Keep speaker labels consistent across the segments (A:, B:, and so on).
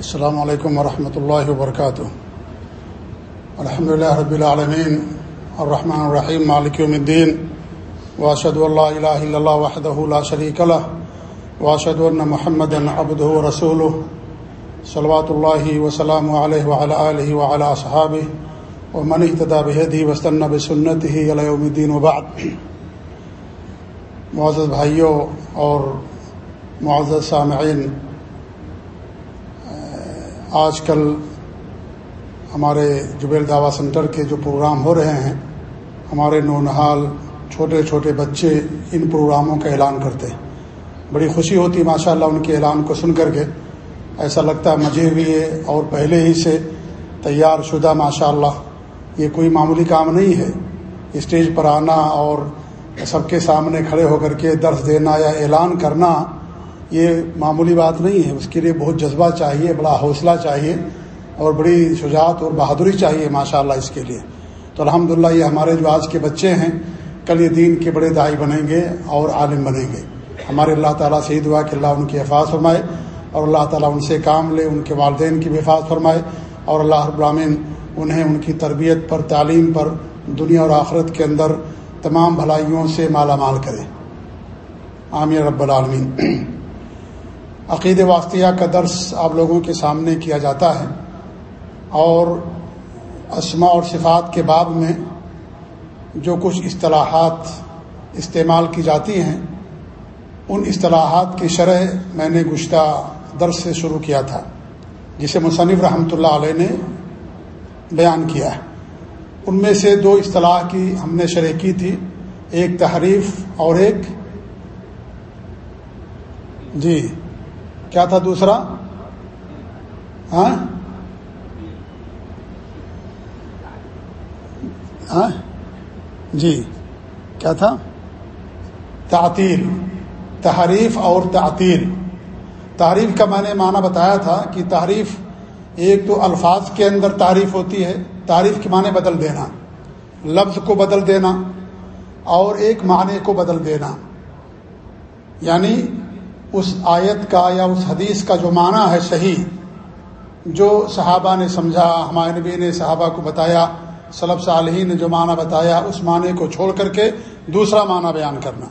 A: السلام علیکم ورحمۃ اللہ وبرکاتہ۔ الحمد لله رب العالمین، الرحمن الرحیم، مالک یوم الدین۔ واشهد ان لا اله الا الله وحده لا شريك له واشهد ان محمدا عبده ورسوله صلوات الله وسلامه عليه وعلى اله وعلى اصحابه ومن اهتدى بهديه واستنى بسنته الى يوم الدين وبعد۔ معزز بھائیوں اور معزز سامعین آج کل ہمارے جبیل دعویٰ سنٹر کے جو پروگرام ہو رہے ہیں، ہمارے نونحال چھوٹے چھوٹے بچے ان پروگراموں کا اعلان کرتے ہیں۔ بڑی خوشی ہوتی ماشاء اللہ ان کے اعلان کو سن کر کے۔ ایسا لگتا ہے مزے ہوئی ہے اور پہلے ہی سے تیار شدہ ماشاء اللہ یہ کوئی معمولی کام نہیں ہے۔ اسٹیج پر آنا اور سب کے سامنے کھڑے ہو کر کے درس دینا یا اعلان کرنا یہ معمولی بات نہیں ہے۔ اس کے لیے بہت جذبہ چاہیے، بڑا حوصلہ چاہیے اور بڑی شجاعت اور بہادری چاہیے ماشاء اللہ اس کے لیے۔ تو الحمد یہ ہمارے جو آج کے بچے ہیں، کل یہ دین کے بڑے دائی بنیں گے اور عالم بنیں گے۔ ہمارے اللہ تعالیٰ سے عید ہوا کہ اللہ ان کی حفاظ فرمائے اور اللہ تعالیٰ ان سے کام لے، ان کے والدین کی بھی حفاظ فرمائے اور اللہ ابرامین انہیں ان کی تربیت پر، تعلیم پر، دنیا اور آخرت کے اندر تمام بھلائیوں سے مالا مال کرے۔ عامر رب العالمین۔ عقید واسطیہ کا درس آپ لوگوں کے سامنے کیا جاتا ہے اور اسما اور صفات کے باب میں جو کچھ اصطلاحات استعمال کی جاتی ہیں، ان اصطلاحات کی شرح میں نے گشتہ درس سے شروع کیا تھا، جسے مصنف رحمۃ اللہ علیہ نے بیان کیا ہے۔ ان میں سے دو اصطلاح کی ہم نے شرح کی تھی، ایک تحریف اور ایک جی۔ کیا تھا دوسرا؟ ہاں؟ ہاں؟ جی کیا تھا؟ تعطیل، تحریف اور تعطیل۔ تعریف کا میں نے معنی بتایا تھا کہ تعریف ایک تو الفاظ کے اندر تعریف ہوتی ہے، تعریف کے معنی بدل دینا، لفظ کو بدل دینا اور ایک معنی کو بدل دینا۔ یعنی اس آیت کا یا اس حدیث کا جو معنی ہے صحیح، جو صحابہ نے سمجھا، ہمارے نبی نے صحابہ کو بتایا صلب صالحین نے جو معنی بتایا، اس معنی کو چھوڑ کر کے دوسرا معنی بیان کرنا۔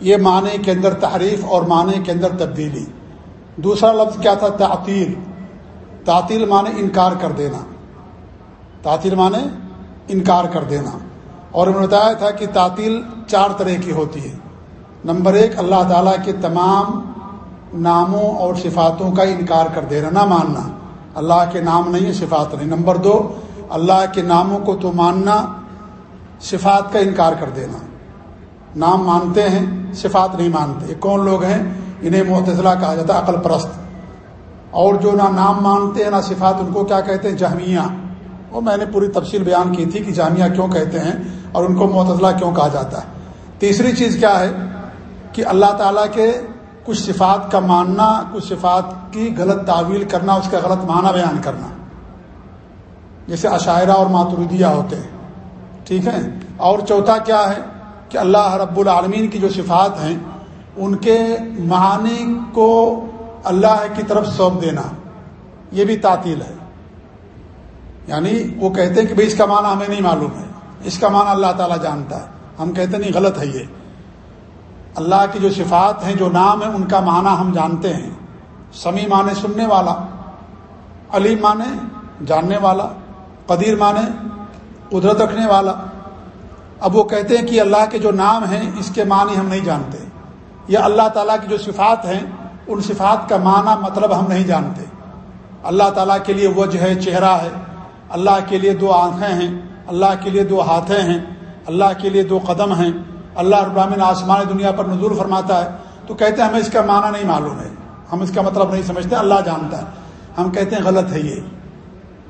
A: یہ معنی کے اندر تحریف اور معنی کے اندر تبدیلی۔ دوسرا لفظ کیا تھا؟ تعطیل۔ تعطیل معنی انکار کر دینا۔ تعطیل معنی انکار کر دینا۔ اور انہوں نے بتایا تھا کہ تعطیل چار طرح کی ہوتی ہے۔ نمبر ایک، اللہ تعالیٰ کے تمام ناموں اور صفاتوں کا انکار کر دینا نہ ماننا۔ اللہ کے نام نہیں صفات نہیں۔ نمبر دو، اللہ کے ناموں کو تو ماننا، صفات کا انکار کر دینا۔ نام مانتے ہیں، صفات نہیں مانتے۔ کون لوگ ہیں؟ انہیں معتضلہ کہا جاتا ہے، عقل پرست۔ اور جو نہ نام مانتے ہیں، نہ صفات، ان کو کیا کہتے ہیں؟ جہمیہ۔ اور میں نے پوری تفصیل بیان کی تھی کہ جامعہ کیوں کہتے ہیں اور ان کو معتضلہ کیوں کہا جاتا ہے۔ تیسری چیز کیا ہے؟ کہ اللہ تعالیٰ کے کچھ صفات کا ماننا، کچھ صفات کی غلط تعویل کرنا، اس کا غلط معنی بیان کرنا۔ جیسے عشاعرہ اور ماتردیہ ہوتے ہیں، ٹھیک ہے؟ اور چوتھا کیا ہے؟ کہ اللہ رب العالمین کی جو صفات ہیں، ان کے معنی کو اللہ کی طرف سونپ دینا، یہ بھی تعطیل ہے۔ یعنی وہ کہتے ہیں کہ بھائی اس کا معنی ہمیں نہیں معلوم ہے، اس کا معنی اللہ تعالیٰ جانتا ہے۔ ہم کہتے ہیں نہیں، غلط ہے یہ۔ اللہ کی جو صفات ہیں، جو نام ہیں، ان کا معنی ہم جانتے ہیں۔ سمی معنی سننے والا علی معنی جاننے والا، قدیر معنی قدرت رکھنے والا۔ اب وہ کہتے ہیں کہ اللہ کے جو نام ہیں، اس کے معنی ہم نہیں جانتے۔ یا اللہ تعالیٰ کی جو صفات ہیں، ان صفات کا معنی مطلب ہم نہیں جانتے۔ اللہ تعالیٰ کے لیے وجہ ہے، چہرہ ہے۔ اللہ کے لیے دو آنکھیں ہیں، اللہ کے لیے دو ہاتھیں ہیں۔ اللہ کے لیے دو قدم ہیں۔ اللہ ابراہین آسمان دنیا پر نزول فرماتا ہے، تو کہتے ہیں ہمیں اس کا معنی نہیں معلوم ہے۔ ہم اس کا مطلب نہیں سمجھتے، اللہ جانتا ہے۔ ہم کہتے ہیں غلط ہے یہ۔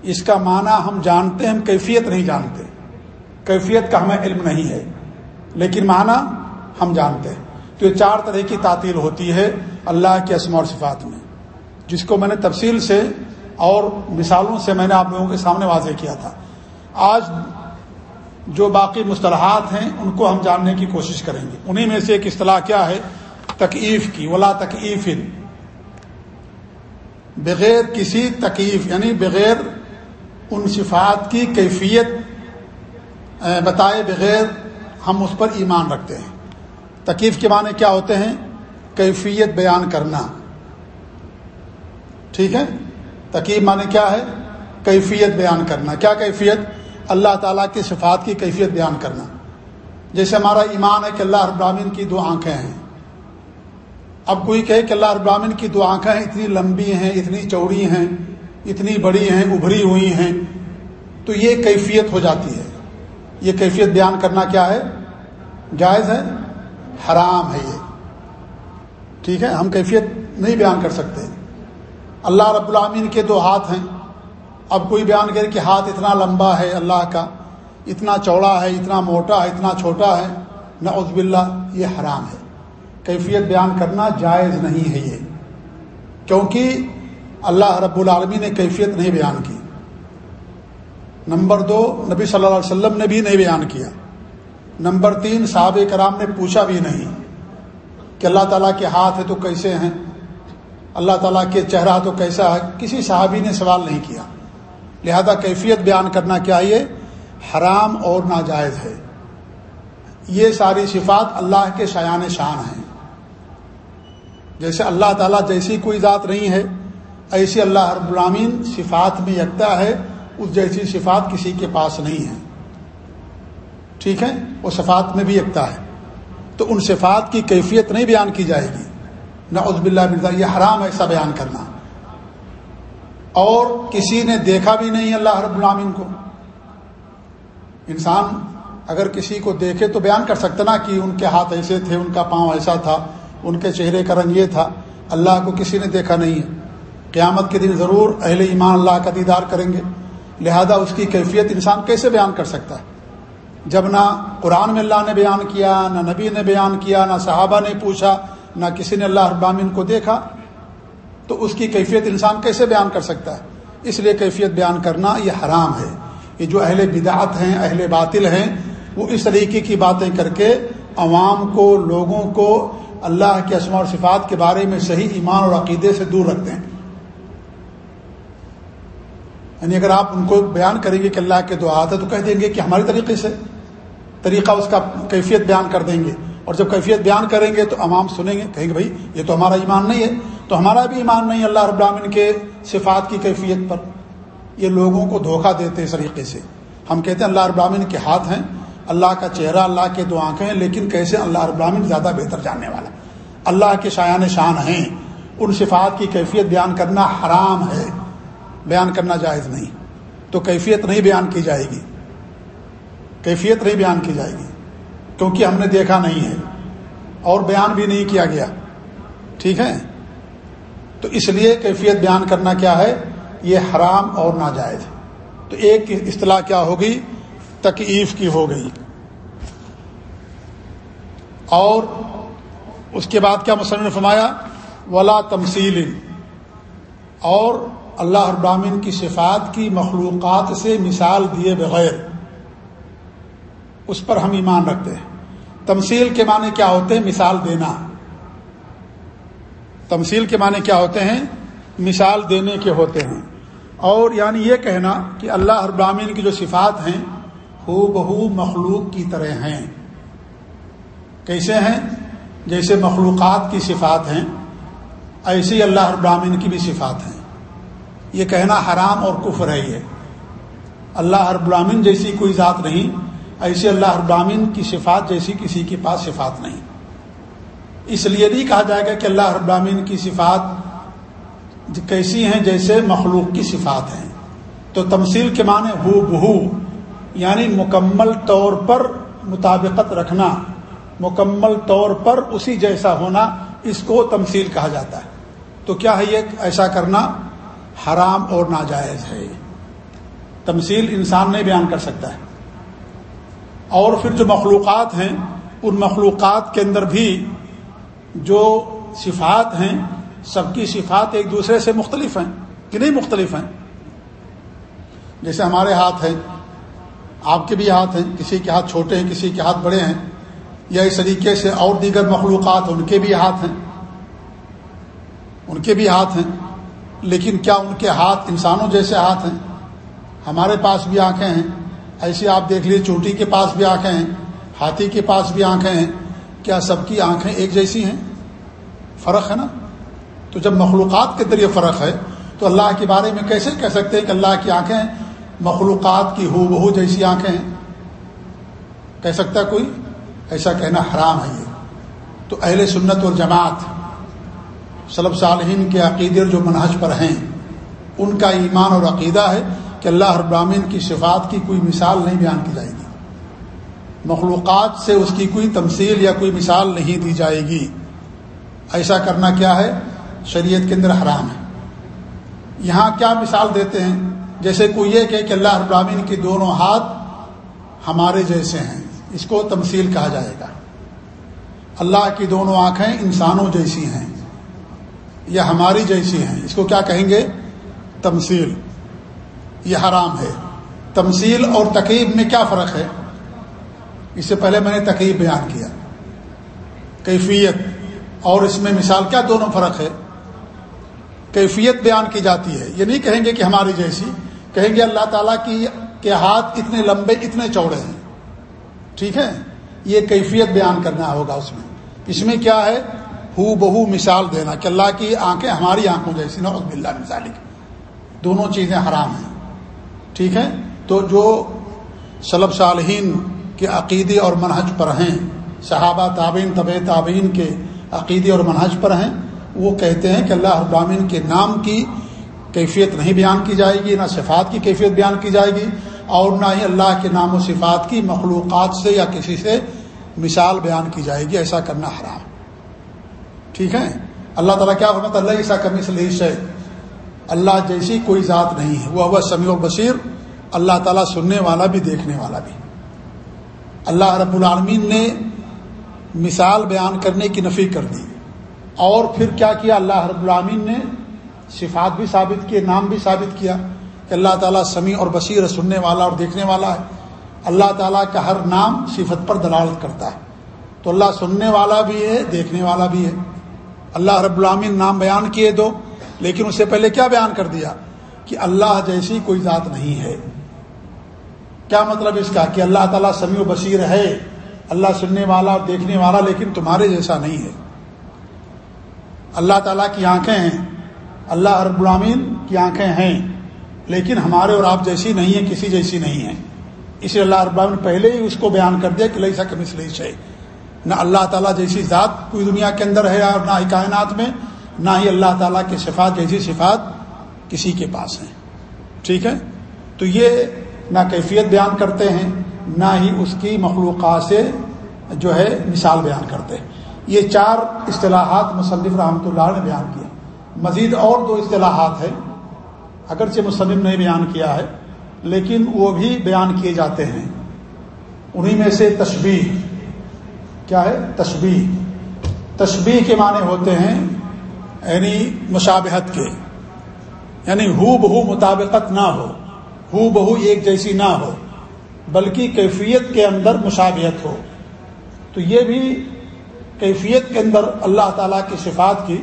A: اس کا معنی ہم جانتے ہیں، ہم کیفیت نہیں جانتے۔ کیفیت کا ہمیں علم نہیں ہے، لیکن معنی ہم جانتے ہیں۔ تو یہ چار طرح کی تعطیل ہوتی ہے اللہ کے اسم اور صفات میں، جس کو میں نے تفصیل سے اور مثالوں سے میں نے آپ لوگوں کے سامنے واضح کیا تھا۔ آج جو باقی مصطلحات ہیں، ان کو ہم جاننے کی کوشش کریں گے۔ انہیں میں سے ایک اصطلاح کیا ہے؟ تکیف کی، ولا تکیف بغیر کسی تکیف یعنی بغیر ان صفات کی کیفیت بتائے بغیر ہم اس پر ایمان رکھتے ہیں۔ تکیف کے معنی کیا ہوتے ہیں؟ کیفیت بیان کرنا۔ ٹھیک ہے؟ تکیف معنی کیا ہے؟ کیفیت بیان کرنا۔ کیا کیفیت؟ اللہ تعالیٰ کی صفات کی کیفیت بیان کرنا۔ جیسے ہمارا ایمان ہے کہ اللہ ابراہین کی دو آنکھیں ہیں۔ اب کوئی کہے کہ اللہ ابراہین کی دو آنکھیں اتنی لمبی ہیں، اتنی چوڑی ہیں، اتنی بڑی ہیں، ابھری ہوئی ہیں، تو یہ کیفیت ہو جاتی ہے۔ یہ کیفیت بیان کرنا کیا ہے؟ جائز ہے؟ حرام ہے یہ۔ ٹھیک ہے؟ ہم کیفیت نہیں بیان کر سکتے۔ اللہ رب العامین کے دو ہاتھ ہیں۔ اب کوئی بیان کرے کہ ہاتھ اتنا لمبا ہے اللہ کا، اتنا چوڑا ہے، اتنا موٹا ہے اتنا چھوٹا ہے نہ عزب اللہ یہ حرام ہے۔ کیفیت بیان کرنا جائز نہیں ہے یہ۔ کیونکہ اللہ رب العالمین نے کیفیت نہیں بیان کی۔ نمبر دو، نبی صلی اللہ علیہ وسلم نے بھی نہیں بیان کیا۔ نمبر تین، صحابہ کرام نے پوچھا بھی نہیں کہ اللہ تعالیٰ کے ہاتھ ہے تو کیسے ہیں؟ اللہ تعالیٰ کے چہرہ تو کیسا ہے؟ کسی صحابی نے سوال نہیں کیا۔ لہذا کیفیت بیان کرنا چاہیے حرام اور ناجائز ہے۔ یہ ساری صفات اللہ کے شایان شان ہیں۔ جیسے اللہ تعالیٰ جیسی کوئی ذات نہیں ہے، ایسی اللہ رب العامین صفات میں یکتا ہے، اس جیسی صفات کسی کے پاس نہیں ہے۔ ٹھیک ہے؟ وہ صفات میں بھی یکتا ہے۔ تو ان صفات کی کیفیت نہیں بیان کی جائے گی۔ نہ عزب اللہ مرزا یہ حرام ایسا بیان کرنا۔ اور کسی نے دیکھا بھی نہیں اللہ رب العامین کو۔ انسان اگر کسی کو دیکھے تو بیان کر سکتا نا کہ ان کے ہاتھ ایسے تھے، ان کا پاؤں ایسا تھا، ان کے چہرے کا رنگ یہ تھا۔ اللہ کو کسی نے دیکھا نہیں ہے۔ قیامت کے دن ضرور اہل ایمان اللہ کا دیدار کریں گے۔ لہذا اس کی کیفیت انسان کیسے بیان کر سکتا ہے؟ جب نہ قرآن میں اللہ نے بیان کیا، نہ نبی نے بیان کیا، نہ صحابہ نے پوچھا، نہ کسی نے اللہ ابامین کو دیکھا تو اس کی کیفیت انسان کیسے بیان کر سکتا ہے؟ اس لیے کیفیت بیان کرنا یہ حرام ہے۔ یہ جو اہل بدعت ہیں، اہل باطل ہیں، وہ اس طریقے کی باتیں کر کے عوام کو، لوگوں کو اللہ کے اسما اور صفات کے بارے میں صحیح ایمان اور عقیدے سے دور رکھتے ہیں۔ یعنی اگر آپ ان کو بیان کریں گے کہ اللہ کے دعات ہے تو کہہ دیں گے کہ ہمارے طریقے سے طریقہ اس کا کیفیت بیان کر دیں گے۔ اور جب کیفیت بیان کریں گے تو عوام سنیں گے، کہیں گے بھائی یہ تو ہمارا ایمان نہیں ہے۔ تو ہمارا بھی ایمان نہیں اللہ رب العالمین کے صفات کی کیفیت پر۔ یہ لوگوں کو دھوکہ دیتے اس طریقے سے۔ ہم کہتے ہیں اللہ رب العالمین کے ہاتھ ہیں۔ اللہ کا چہرہ، اللہ کے دو آنکھیں ہیں، لیکن کیسے اللہ رب العالمین زیادہ بہتر جاننے والا۔ اللہ کے شایان شان ہیں۔ ان صفات کی کیفیت بیان کرنا حرام ہے۔ بیان کرنا جائز نہیں۔ تو کیفیت نہیں بیان کی جائے گی۔ کیفیت نہیں بیان کی جائے گی۔ کیونکہ ہم نے دیکھا نہیں ہے۔ اور بیان بھی نہیں کیا گیا۔ ٹھیک ہے؟ تو اس لیے کیفیت بیان کرنا کیا ہے؟ یہ حرام اور ناجائز۔ تو ایک اصطلاح کیا ہوگی؟ تکیف کی ہو گئی۔ اور اس کے بعد کیا مسلم فرمایا؟ ولا تمثیل اور اللہ ابراہین کی صفات کی مخلوقات سے مثال دیے بغیر۔ اس پر ہم ایمان رکھتے ہیں۔ تمثیل کے معنی کیا ہوتے ہیں؟ مثال دینا۔ تمثیل کے معنی کیا ہوتے ہیں؟ مثال دینے کے ہوتے ہیں۔ اور یعنی یہ کہنا کہ اللہ ابراہین کی جو صفات ہیں ہو بہو مخلوق کی طرح ہیں۔ کیسے ہیں؟ جیسے مخلوقات کی صفات ہیں ایسی اللہ ابراہین کی بھی صفات ہیں۔ یہ کہنا حرام اور کفر ہے یہ۔ اللہ رب جیسی کوئی ذات نہیں، ایسے اللہ ابراہین کی صفات جیسی کسی کے پاس صفات نہیں۔ اس لیے نہیں کہا جائے گا کہ اللہ ابراہین کی صفات کیسی ہیں جیسے مخلوق کی صفات ہیں۔ تو تمثیل کے معنی ہو بہو یعنی مکمل طور پر مطابقت رکھنا، مکمل طور پر اسی جیسا ہونا، اس کو تمثیل کہا جاتا ہے۔ تو کیا ہے یہ ایسا کرنا؟ حرام اور ناجائز ہے۔ تمثیل انسان نہیں بیان کر سکتا ہے۔ اور پھر جو مخلوقات ہیں، ان مخلوقات کے اندر بھی جو صفات ہیں، سب کی صفات ایک دوسرے سے مختلف ہیں، کہ نہیں مختلف ہیں؟ جیسے ہمارے ہاتھ ہیں، آپ کے بھی ہاتھ ہیں، کسی کے ہاتھ چھوٹے ہیں، کسی کے ہاتھ بڑے ہیں، یا اس طریقے سے اور دیگر مخلوقات ان کے بھی ہاتھ ہیں۔ ان کے بھی ہاتھ ہیں، لیکن کیا ان کے ہاتھ انسانوں جیسے ہاتھ ہیں؟ ہمارے پاس بھی آنکھیں ہیں۔ ایسے آپ دیکھ لیجیے چوٹی کے پاس بھی آنکھیں ہیں، ہاتھی کے پاس بھی آنکھیں ہیں۔ کیا سب کی آنکھیں ایک جیسی ہیں؟ فرق ہے نا؟ تو جب مخلوقات کے ذریعے فرق ہے، تو اللہ کے بارے میں کیسے کہہ سکتے ہیں کہ اللہ کی آنکھیں مخلوقات کی ہو بہو جیسی آنکھیں ہیں؟ کہہ سکتا کوئی؟ ایسا کہنا حرام ہے یہ۔ تو اہل سنت اور جماعت صلب صالحین کے عقیدے جو منحج پر ہیں، ان کا ایمان اور عقیدہ ہے کہ اللہ ابراہین کی صفات کی کوئی مثال نہیں بیان کی جائے گی۔ مخلوقات سے اس کی کوئی تمثیل یا کوئی مثال نہیں دی جائے گی۔ ایسا کرنا کیا ہے؟ شریعت کے اندر حرام ہے۔ یہاں کیا مثال دیتے ہیں؟ جیسے کوئی یہ کہ اللہ ابراہین کے دونوں ہاتھ ہمارے جیسے ہیں۔ اس کو تمثیل کہا جائے گا۔ اللہ کی دونوں آنکھیں انسانوں جیسی ہیں یا ہماری جیسی ہیں۔ اس کو کیا کہیں گے؟ تمثیل۔ یہ حرام ہے۔ تمثیل اور تقیب میں کیا فرق ہے؟ اس سے پہلے میں نے تقیب بیان کیا۔ کیفیت، اور اس میں مثال کیا دونوں فرق ہے؟ کیفیت بیان کی جاتی ہے۔ یہ نہیں کہیں گے کہ ہماری جیسی، کہیں گے اللہ تعالیٰ کی کے ہاتھ اتنے لمبے، اتنے چوڑے ہیں۔ ٹھیک ہے؟ یہ کیفیت بیان کرنا ہوگا اس میں۔ اس میں کیا ہے؟ ہو بہو مثال دینا کہ اللہ کی آنکھیں ہماری آنکھوں جیسی نوز بلّہ مثالی دونوں چیزیں حرام ہیں۔ ٹھیک ہے؟ تو جو صلب صالحین کے عقیدے اور منہج پر ہیں۔ صحابہ تعبین طب تعبین کے عقیدے اور منہج پر ہیں۔ وہ کہتے ہیں کہ اللہ ابامین کے نام کی کیفیت نہیں بیان کی جائے گی، نہ صفات کی کیفیت بیان کی جائے گی اور نہ ہی اللہ کے نام و صفات کی مخلوقات سے یا کسی سے مثال بیان کی جائے گی، ایسا کرنا حرام۔ ٹھیک ہے؟ اللہ تعالیٰ کیا فرمت اللہ ایسا کمی سے اللہ جیسی کوئی ذات نہیں ہے۔ وہ وہ سمیع و بصیر۔ اللہ تعالیٰ سننے والا بھی، دیکھنے والا بھی۔ اللہ رب العالمین نے مثال بیان کرنے کی نفی کر دی۔ اور پھر کیا کیا؟ اللہ رب العالمین نے صفات بھی ثابت کیے، نام بھی ثابت کیا کہ اللہ تعالیٰ سمیع اور بصیر سننے والا اور دیکھنے والا ہے۔ اللہ تعالیٰ کا ہر نام صفت پر دلالت کرتا ہے۔ تو اللہ سننے والا بھی ہے، دیکھنے والا بھی ہے۔ اللہ رب العامن نام بیان کیے دو، لیکن اس سے پہلے کیا بیان کر دیا؟ کہ اللہ جیسی کوئی ذات نہیں ہے۔ کیا مطلب اس کا کہ اللہ تعالیٰ سمیع و بصیر ہے؟ اللہ سننے والا اور دیکھنے والا لیکن تمہارے جیسا نہیں ہے۔ اللہ تعالیٰ کی آنکھیں ہیں۔ اللہ رب العامین کی آنکھیں ہیں۔ لیکن ہمارے اور آپ جیسی نہیں ہیں، کسی جیسی نہیں ہیں۔ اس لیے اللہ رب العالمین پہلے ہی اس کو بیان کر دیا کہ لئی سا کمس لئی نہ اللہ تعالیٰ جیسی ذات کوئی دنیا کے اندر ہے اور نہ ہی کائنات میں، نہ ہی اللہ تعالیٰ کے صفات جیسی صفات کسی کے پاس ہیں۔ ٹھیک ہے؟ تو یہ نہ کیفیت بیان کرتے ہیں، نہ ہی اس کی مخلوقات سے جو ہے مثال بیان کرتے ہیں۔ یہ چار اصطلاحات مصنف رحمۃ اللہ نے بیان کیے۔ مزید اور دو اصطلاحات ہیں، اگرچہ مصنف نے بیان کیا ہے، لیکن وہ بھی بیان کیے جاتے ہیں۔ انہی میں سے تشبیح، کیا ہے؟ تشبیح۔ تشبیح کے معنی ہوتے ہیں یعنی مشابہت کے یعنی ہو بہو مطابقت نہ ہو۔ ہو بہو ایک جیسی نہ ہو، بلکہ کیفیت کے اندر مشابہت ہو۔ تو یہ بھی کیفیت کے اندر اللہ تعالیٰ کی صفات کی،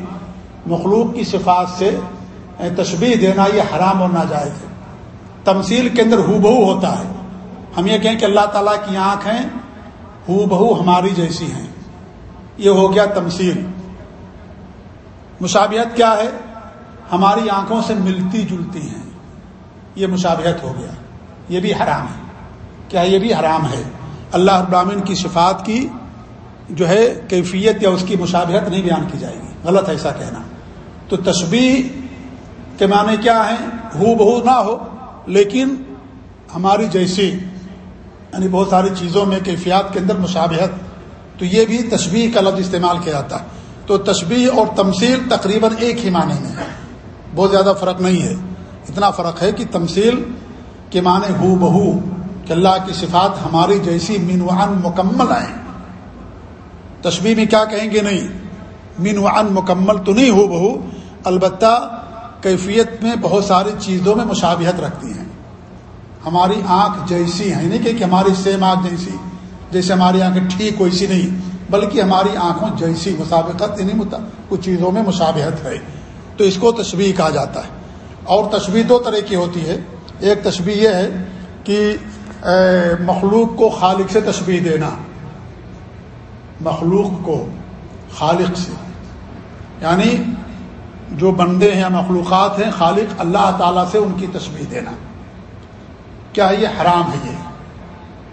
A: مخلوق کی صفات سے تشبیح دینا یہ حرام اور ناجائز ہے۔ تمثیل کے اندر ہو بہو ہوتا ہے۔ ہم یہ کہیں کہ اللہ تعالیٰ کی آنکھیں ہو بہو ہماری جیسی ہیں۔ یہ ہو گیا تمثیل۔ مشابہت کیا ہے؟ ہماری آنکھوں سے ملتی جلتی ہیں۔ یہ مشابہت ہو گیا۔ یہ بھی حرام ہے۔ کیا یہ بھی حرام ہے؟ اللہ ابراہین کی صفات کی جو ہے کیفیت یا اس کی مشابہت نہیں بیان کی جائے گی۔ غلط ایسا کہنا۔ تو تشبیح کے معنی کیا ہے ہو بہو نہ ہو، لیکن ہماری جیسی یعنی بہت ساری چیزوں میں کیفیات کے اندر مشابہت، تو یہ بھی تشبیح کا لفظ استعمال کیا جاتا ہے۔ تو تشبیح اور تمثیل تقریباً ایک ہی معنی میں ہے۔ بہت زیادہ فرق نہیں ہے۔ اتنا فرق ہے کہ تمثیل کے معنی ہو بہو، کہ اللہ کی صفات ہماری جیسی مینوان مکمل آئیں۔ تشبیح میں کیا کہیں گے نہیں؟ مینوان مکمل تو نہیں ہو بہو، البتہ کیفیت میں بہت ساری چیزوں میں مشابہت رکھتی ہیں۔ ہماری آنکھ جیسی ہے نہیں یعنی کہ ہماری سیم آنکھ جیسی، جیسے ہماری آنکھیں ٹھیک ویسی نہیں، بلکہ ہماری آنکھوں جیسی مسابقت یعنی کچھ چیزوں میں مشابہت ہے۔ تو اس کو تشبیح کہا جاتا ہے۔ اور تشبیح دو طرح کی ہوتی ہے۔ ایک تشبیح یہ ہے کہ مخلوق کو خالق سے تشبیح دینا۔ مخلوق کو، خالق سے۔ یعنی جو بندے ہیں یا مخلوقات ہیں، خالق اللہ تعالیٰ سے ان کی تشبیح دینا۔ کیا یہ حرام ہے یہ؟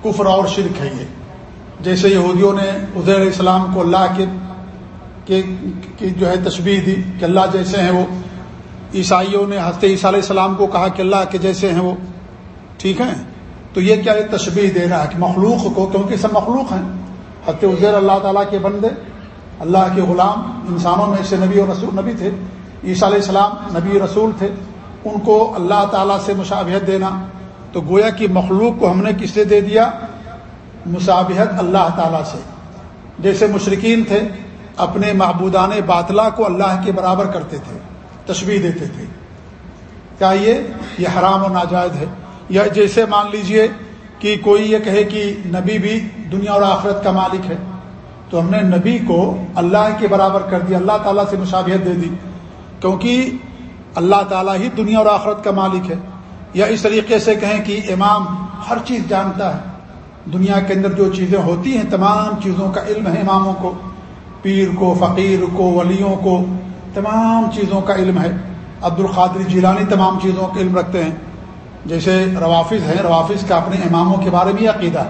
A: کفر اور شرک ہے یہ۔ جیسے یہودیوں نے عزیر علیہ السلام کو اللہ کے جو ہے تشبیح دی کہ اللہ جیسے ہیں وہ۔ عیسائیوں نے حضرت عیسیٰ علیہ السلام کو کہا کہ اللہ کے جیسے ہیں وہ، ٹھیک ہے تو یہ کیا یہ تشبیح دے رہا ہے کہ مخلوق کو، کیونکہ سب مخلوق ہیں، حضرت عزیر اللہ تعالیٰ کے بندے، اللہ کے غلام، انسانوں میں سے نبی اور رسول، نبی تھے، عیسیٰ علیہ السلام نبی رسول تھے، ان کو اللہ تعالیٰ سے مشابہت دینا۔ تو گویا کی مخلوق کو ہم نے کس سے دے دیا؟ مشابہت اللہ تعالیٰ سے۔ جیسے مشرقین تھے، اپنے معبودان باطلا کو اللہ کے برابر کرتے تھے۔ تشبیح دیتے تھے۔ کیا یہ؟ یہ حرام و ناجائز ہے۔ یا جیسے مان لیجیے کہ کوئی یہ کہے کہ نبی بھی دنیا اور آخرت کا مالک ہے۔ تو ہم نے نبی کو اللہ کے برابر کر دیا، اللہ تعالیٰ سے مشابہت دے دی۔ کیونکہ اللہ تعالیٰ ہی دنیا اور آخرت کا مالک ہے۔ یا اس طریقے سے کہیں کہ امام ہر چیز جانتا ہے۔ دنیا کے اندر جو چیزیں ہوتی ہیں، تمام چیزوں کا علم ہے اماموں کو۔ پیر کو، فقیر کو، ولیوں کو تمام چیزوں کا علم ہے۔ عبد القادر جیلانی تمام چیزوں کا علم رکھتے ہیں۔ جیسے روافظ ہیں، روافظ کا اپنے اماموں کے بارے میں عقیدہ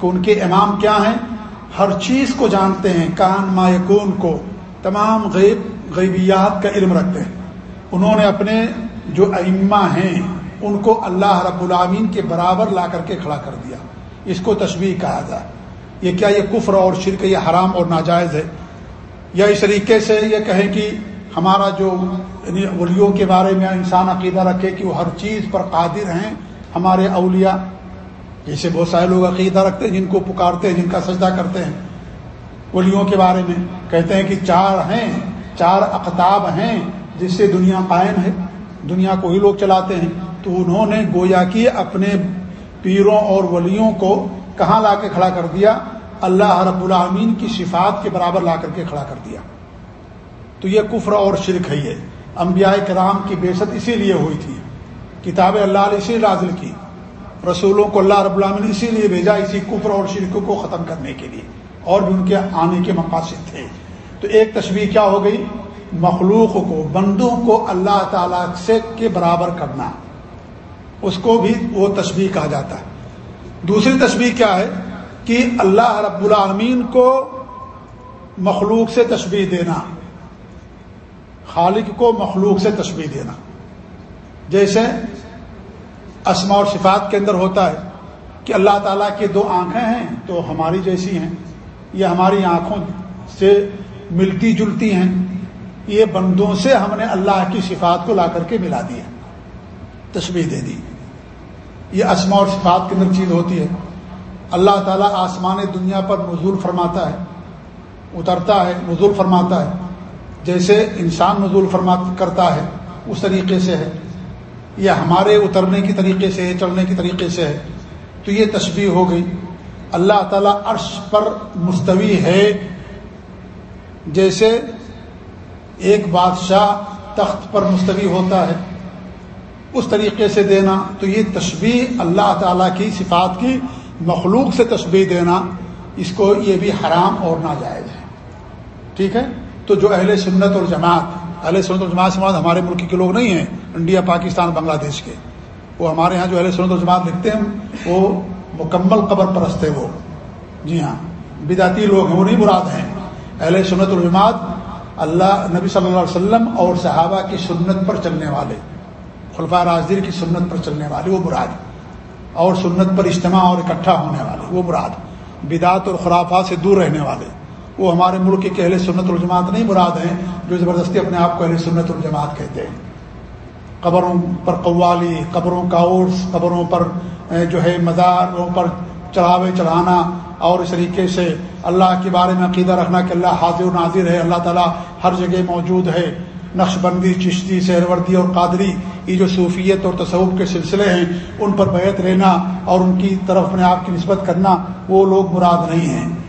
A: کہ ان کے امام کیا ہیں؟ ہر چیز کو جانتے ہیں، کان ما یکون کو۔ تمام غیب، غیبیات کا علم رکھتے ہیں۔ انہوں نے اپنے جو ائمہ ہیں، ان کو اللہ رب العامین کے برابر لا کر کے کھڑا کر دیا۔ اس کو تشبیح کہا جائے۔ یہ کیا یہ کفر اور شرک، یہ حرام اور ناجائز ہے؟ یا اس طریقے سے یہ کہیں کہ ہمارا جو یعنی ولیوں کے بارے میں انسان عقیدہ رکھے کہ وہ ہر چیز پر قادر ہیں، ہمارے اولیاء، جیسے بہت سارے لوگ عقیدہ رکھتے ہیں، جن کو پکارتے ہیں، جن کا سجدہ کرتے ہیں۔ ولیوں کے بارے میں کہتے ہیں کہ چار ہیں، چار اقتاب ہیں جس سے دنیا قائم ہے، دنیا کو ہی لوگ چلاتے ہیں۔ تو انہوں نے گویا کی اپنے پیروں اور ولیوں کو کہاں لا کے کھڑا کر دیا؟ اللہ رب العامین کی صفات کے برابر لا کر کے کھڑا کر دیا۔ تو یہ کفر اور شرک ہے یہ۔ انبیاء کرام کی بےست اسی لیے ہوئی تھی۔ کتاب اللہ علیہ اسی نازل کی۔ رسولوں کو اللہ رب العالمین نے اسی لیے بھیجا اسی کفر اور شرک کو ختم کرنے کے لیے۔ اور بھی ان کے آنے کے مقاصد تھے۔ تو ایک تشویح کیا ہو گئی؟ مخلوق کو، بندوں کو اللہ تعالی سے کے برابر کرنا۔ اس کو بھی وہ تشبیح کہا جاتا ہے۔ دوسری تشبیح کیا ہے؟ کہ اللہ رب العالمین کو مخلوق سے تشبیح دینا۔ خالق کو مخلوق سے تشبیح دینا۔ جیسے اسما اور صفات کے اندر ہوتا ہے کہ اللہ تعالیٰ کی دو آنکھیں ہیں تو ہماری جیسی ہیں یہ ہماری آنکھوں سے ملتی جلتی ہیں۔ یہ بندوں سے ہم نے اللہ کی صفات کو لا کر کے ملا دیا تشبیح دے دی۔ یہ اسما اور صفات کے اندر چیز ہوتی ہے۔ اللہ تعالیٰ آسمان دنیا پر نزول فرماتا ہے، اترتا ہے، نزول فرماتا ہے۔ جیسے انسان نزول فرما کرتا ہے، اس طریقے سے ہے۔ یا ہمارے اترنے کی طریقے سے ہے چڑھنے کی طریقے سے ہے۔ تو یہ تشبیح ہو گئی۔ اللہ تعالیٰ عرش پر مستوی ہے۔ جیسے ایک بادشاہ تخت پر مستوی ہوتا ہے، اس طریقے سے دینا۔ تو یہ تشبیح اللہ تعالیٰ کی صفات کی مخلوق سے تشبیح دینا، اس کو یہ بھی حرام اور ناجائز ہے۔ ٹھیک ہے؟ تو جو اہل سنت اور جماعت، اہل سنت اور جماعت سے ہمارے ملک کے لوگ نہیں ہیں، انڈیا، پاکستان، بنگلہ دیش کے۔ وہ ہمارے ہاں جو اہل سنت اور جماعت لکھتے ہیں، وہ مکمل قبر پرست ہے وہ۔ جی ہاں بداتی لوگ ہیں، وہ نہیں مراد ہیں۔ اہل سنت اور جماعت اللہ، نبی صلی اللہ علیہ وسلم اور صحابہ کی سنت پر چلنے والے خلفۂ راجدیر کی سنت پر چلنے والے، وہ مراد۔ اور سنت پر اجتماع اور اکٹھا ہونے والے، وہ مراد۔ بدعت اور خرافات سے دور رہنے والے۔ وہ ہمارے ملک کے اہل سنت الجماعت نہیں مراد ہیں جو زبردستی اپنے آپ کو اہل سنت الجماعت کہتے ہیں۔ قبروں پر قوالی، قبروں کا عرس، قبروں پر جو ہے مزاروں پر چڑھاوے چڑھانا اور اس طریقے سے اللہ کے بارے میں عقیدہ رکھنا کہ اللہ حاضر و ناظر ہے، اللہ تعالیٰ ہر جگہ موجود ہے۔ نقش بندی، چشتی سہروردی اور قادری، یہ جو صوفیت اور تصوف کے سلسلے ہیں، ان پر بیعت لینا اور ان کی طرف اپنے آپ کی نسبت کرنا وہ لوگ مراد نہیں ہیں۔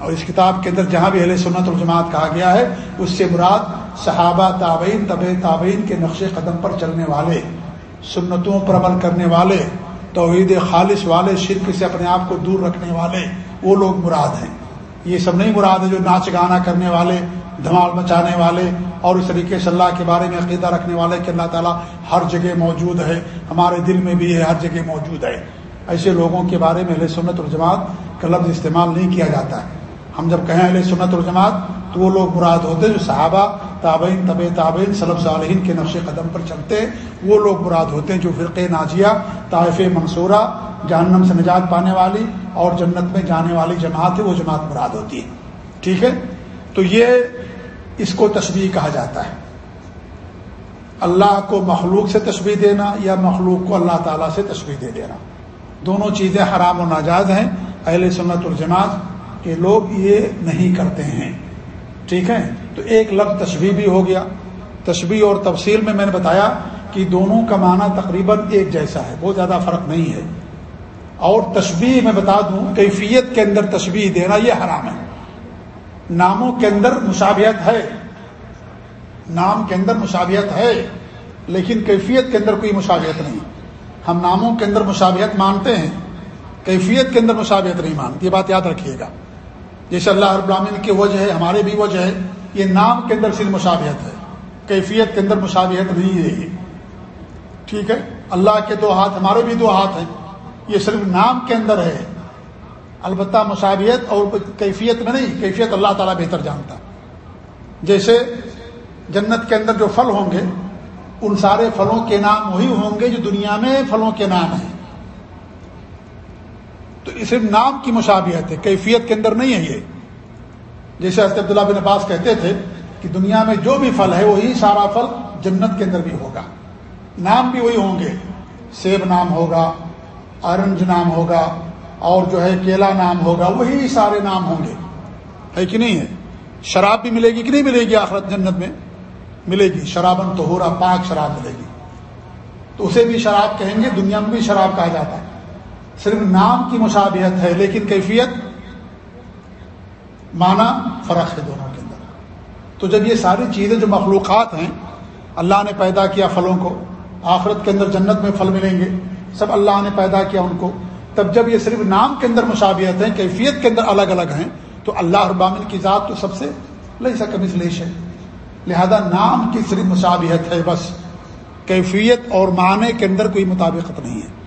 A: اور اس کتاب کے اندر جہاں بھی اہل سنت الجماعت کہا گیا ہے، اس سے مراد صحابہ تابعین طب تابعین کے نقش قدم پر چلنے والے، سنتوں پر عمل کرنے والے، توحید خالص والے، شرک سے اپنے آپ کو دور رکھنے والے، وہ لوگ مراد ہیں۔ یہ سب نہیں مراد ہے جو ناچ گانا کرنے والے، دھمال مچانے والے اور اس طریقے سے اللہ کے بارے میں عقیدہ رکھنے والے کہ اللہ تعالیٰ ہر جگہ موجود ہے، ہمارے دل میں بھی ہے، ہر جگہ موجود ہے۔ ایسے لوگوں کے بارے میں اہل سنت الجماعت کا لفظ استعمال نہیں کیا جاتا۔ ہے ہم جب کہیں اہل سنت الجماعت تو وہ لوگ مراد ہوتے جو صحابہ، تابعین طب تابعین صلب صالحین کے نقش قدم پر چلتے، وہ لوگ مراد ہوتے ہیں جو فرقے ناجیہ طائف منصورہ، جہنم سے نجات پانے والی اور جنت میں جانے والی جماعت ہے وہ جماعت مراد ہوتی ہے ٹھیک ہے؟ تو یہ اس کو تشبیح کہا جاتا ہے۔ اللہ کو مخلوق سے تشبیح دینا یا مخلوق کو اللہ تعالیٰ سے تشبیح دے دینا۔ دونوں چیزیں حرام و ناجائز ہیں۔ اہل سنت الجماعت کے لوگ یہ نہیں کرتے ہیں۔ ٹھیک ہے؟ تو ایک لفظ تشبیح بھی ہو گیا۔ تشبیح اور تفصیل میں میں نے بتایا کہ دونوں کا معنی تقریباً ایک جیسا ہے بہت زیادہ فرق نہیں ہے۔ اور تشبیح میں بتا دوں، کیفیت کے اندر تشبیح دینا یہ حرام ہے۔ ناموں کے اندر مشابہت ہے۔ نام کے اندر مشابہت ہے، لیکن کیفیت کے اندر کوئی مشابہت نہیں۔ ہم ناموں کے اندر مشابہت مانتے ہیں، کیفیت کے اندر مشابہت نہیں مانتے، یہ بات یاد رکھیے گا۔ جیسے اللہ رب العالمین کی وجہ ہے، ہمارے بھی وجہ ہے، یہ نام کے اندر صرف مشابہت ہے۔ کیفیت کے اندر مشابہت نہیں ہے یہ۔ ٹھیک ہے؟ اللہ کے دو ہاتھ، ہمارے بھی دو ہاتھ ہیں۔ یہ صرف نام کے اندر ہے۔ البتہ مشابہت اور کیفیت میں نہیں، کیفیت اللہ تعالیٰ بہتر جانتا۔ جیسے جنت کے اندر جو پھل ہوں گے، ان سارے پھلوں کے نام وہی ہوں گے جو دنیا میں پھلوں کے نام ہیں۔ تو صرف نام کی مشابہت ہے، کیفیت کے اندر نہیں ہے یہ۔ جیسے حضرت عبداللہ بن عباس کہتے تھے کہ دنیا میں جو بھی پھل ہے، وہی سارا پھل جنت کے اندر بھی ہوگا۔ نام بھی وہی ہوں گے۔ سیب نام ہوگا، آرنج نام ہوگا، اور جو ہے کیلا نام ہوگا، وہی سارے نام ہوں گے۔ ہے کہ نہیں ہے؟ شراب بھی ملے گی کہ نہیں ملے گی آخرت جنت میں؟ ملے گی۔ شرابن تو ہو رہا پاک شراب ملے گی۔ تو اسے بھی شراب کہیں گے، دنیا میں بھی شراب کہا جاتا ہے۔ صرف نام کی مشابہت ہے، لیکن کیفیت معنی فرق ہے دونوں کے اندر۔ تو جب یہ ساری چیزیں جو مخلوقات ہیں، اللہ نے پیدا کیا پھلوں کو، آخرت کے اندر جنت میں پھل ملیں گے، سب اللہ نے پیدا کیا ان کو، تب جب یہ صرف نام کے اندر مشابہت ہیں، کیفیت کے اندر الگ الگ ہیں، تو اللہ ابامن کی ذات تو سب سے لئی سکم اسلیش ہے۔ لہذا نام کی صرف مشابہت ہے، بس کیفیت اور معنی کے اندر کوئی مطابقت نہیں ہے۔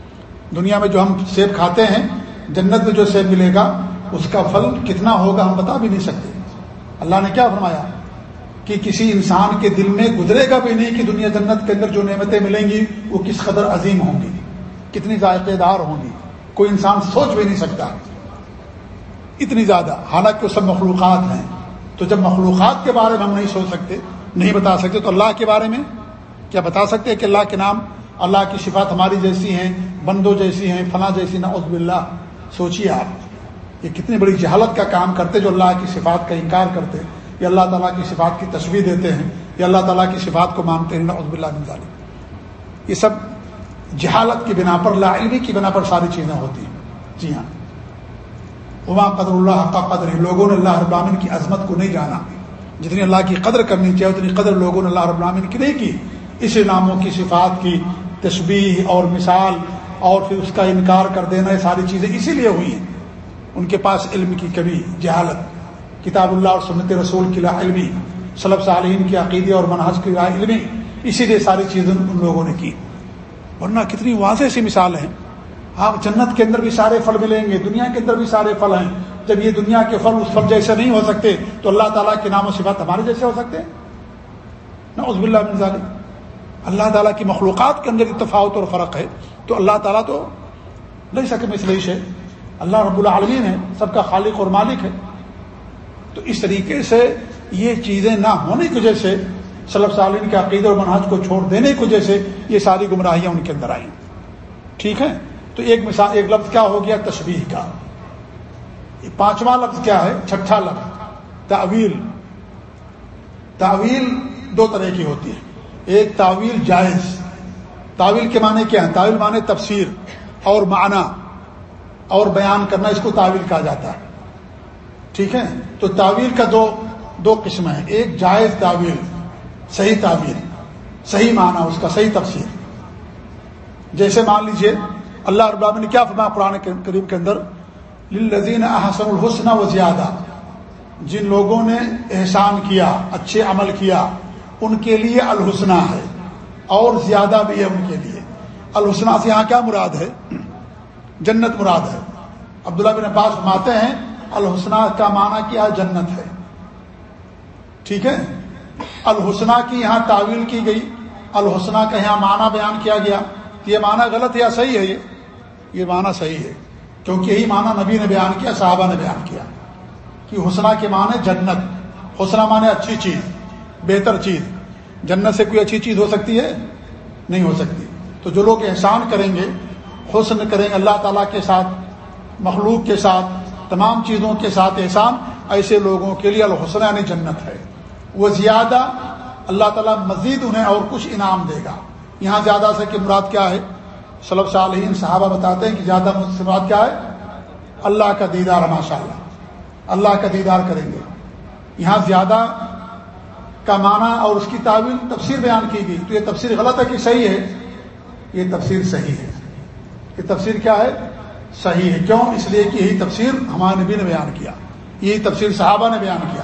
A: دنیا میں جو ہم سیب کھاتے ہیں، جنت میں جو سیب ملے گا، اس کا پھل کتنا ہوگا ہم بتا بھی نہیں سکتے۔ اللہ نے کیا فرمایا؟ کہ کسی انسان کے دل میں گزرے گا بھی نہیں کہ دنیا جنت کے اندر جو نعمتیں ملیں گی، وہ کس قدر عظیم ہوں گی، کتنی ذائقے دار ہوں گی۔ کوئی انسان سوچ بھی نہیں سکتا۔ اتنی زیادہ۔ حالانکہ وہ سب مخلوقات ہیں۔ تو جب مخلوقات کے بارے میں ہم نہیں سوچ سکتے، نہیں بتا سکتے، تو اللہ کے بارے میں کیا بتا سکتے کہ اللہ کے نام اللہ کی صفات ہماری جیسی ہیں، بندوں جیسی ہیں، فلاں جیسی نا عزب اللہ سوچیے آپ، یہ کتنی بڑی جہالت کا کام کرتے جو اللہ کی صفات کا انکار کرتے، یا اللہ تعالیٰ کی صفات کی تصویر دیتے ہیں، یا اللہ تعالیٰ کی صفات کو مانتے ہیں عزب اللہ ظالم یہ سب جہالت کی بنا پر، لا علمی کی بنا پر ساری چیزیں ہوتی ہیں۔ جی ہاں۔ عما قدر اللہ کا قدر لوگوں نے اللہ ابامن کی عظمت کو نہیں جانا۔ جتنی اللہ کی قدر کرنی چاہیے، اتنی قدر لوگوں نے اللہ ابامن کی نہیں کی۔ اس ناموں کی صفات کی تشبیح اور مثال اور پھر اس کا انکار کر دینا، یہ ساری چیزیں اسی لیے ہوئی ہیں۔ ان کے پاس علم کی کبھی جہالت، کتاب اللہ اور سنت رسول کی لا علمی صلب صالحین کی عقیدے اور منحص کی لا علمی، اسی لیے ساری چیزیں ان لوگوں نے کی۔ ورنہ کتنی واضح سی مثال ہیں۔ آپ جنت کے اندر بھی سارے پھل ملیں گے، دنیا کے اندر بھی سارے پھل ہیں۔ جب یہ دنیا کے پھل اس پھل جیسے نہیں ہو سکتے، تو اللہ تعالیٰ کے نام و صفات ہمارے جیسے ہو سکتے ہیں۔ نہ عزب اللہ ظالم اللہ تعالیٰ کی مخلوقات کے اندر اتفاوت اور فرق ہے، تو اللہ تعالیٰ تو نہیں سکے مثلیش ہے اللہ رب العالمین ہے، سب کا خالق اور مالک ہے۔ تو اس طریقے سے یہ چیزیں نہ ہونے کی وجہ سے صلب سالین کے عقید اور مناج کو چھوڑ دینے کی وجہ سے یہ ساری گمراہیاں ان کے اندر آئیں۔ ٹھیک ہے؟ تو ایک مثال، ایک لفظ کیا ہو گیا؟ تشبیح کا۔ پانچواں لفظ کیا ہے؟ چھٹا لفظ۔ تعویل تعویل دو طرح کی ہوتی ہے۔ ایک تعویل جائز۔ تعویل کے معنی کیا ہے تعویل معنی تفسیر اور معنی اور بیان کرنا اس کو تعویل کہا جاتا ہے۔ ٹھیک ہے؟ تو تعویل کا دو دو قسم ہے ایک جائز تعویل، صحیح تعویل، صحیح معنی اس کا، صحیح تفسیر۔ جیسے مان لیجیے، اللہ رب نے کیا فرمایا قرآن کریم کے اندر؟ للذین احسن الحسن و زیادہ جن لوگوں نے احسان کیا، اچھے عمل کیا ان کے لیے الحسنہ ہے، اور زیادہ بھی ہے ان کے لیے۔ الحسنہ سے یہاں کیا مراد ہے؟ جنت مراد ہے۔ عبداللہ بن عباس فرماتے ہیں، الحسنہ کا معنی کیا جنت ہے۔ ٹھیک ہے؟ الحسنہ کی یہاں تعویل کی گئی۔ الحسنہ کا یہاں معنی بیان کیا گیا۔ یہ معنی غلط ہے یا صحیح ہے؟ یہ یہ معنی صحیح ہے۔ کیونکہ یہی معنی نبی نے بیان کیا، صحابہ نے بیان کیا کہ حسنہ کے معنی جنت، حسنہ معنی اچھی چیز۔ بہتر چیز۔ جنت سے کوئی اچھی چیز ہو سکتی ہے؟ نہیں ہو سکتی۔ تو جو لوگ احسان کریں گے، حسن کریں گے اللہ تعالیٰ کے ساتھ، مخلوق کے ساتھ، تمام چیزوں کے ساتھ احسان، ایسے لوگوں کے لیے الحسن یعنی جنت ہے۔ وہ زیادہ اللہ تعالیٰ مزید انہیں اور کچھ انعام دے گا۔ یہاں زیادہ سے کہ مراد کیا ہے؟ صلب صالحین، صحابہ بتاتے ہیں کہ زیادہ مراد کیا ہے؟ اللہ کا دیدار ماشاء اللہ اللہ کا دیدار کریں گے۔ یہاں زیادہ کا معنی اور اس کی تعویل تفسیر بیان کی گئی۔ تو یہ تفسیر غلط ہے کہ صحیح ہے؟ یہ تفسیر صحیح ہے۔ یہ تفسیر کیا ہے؟ صحیح ہے۔ کیوں؟ اس لیے کہ یہی تفسیر ہمارے نبی نے بیان کیا۔ یہی تفسیر صحابہ نے بیان کیا۔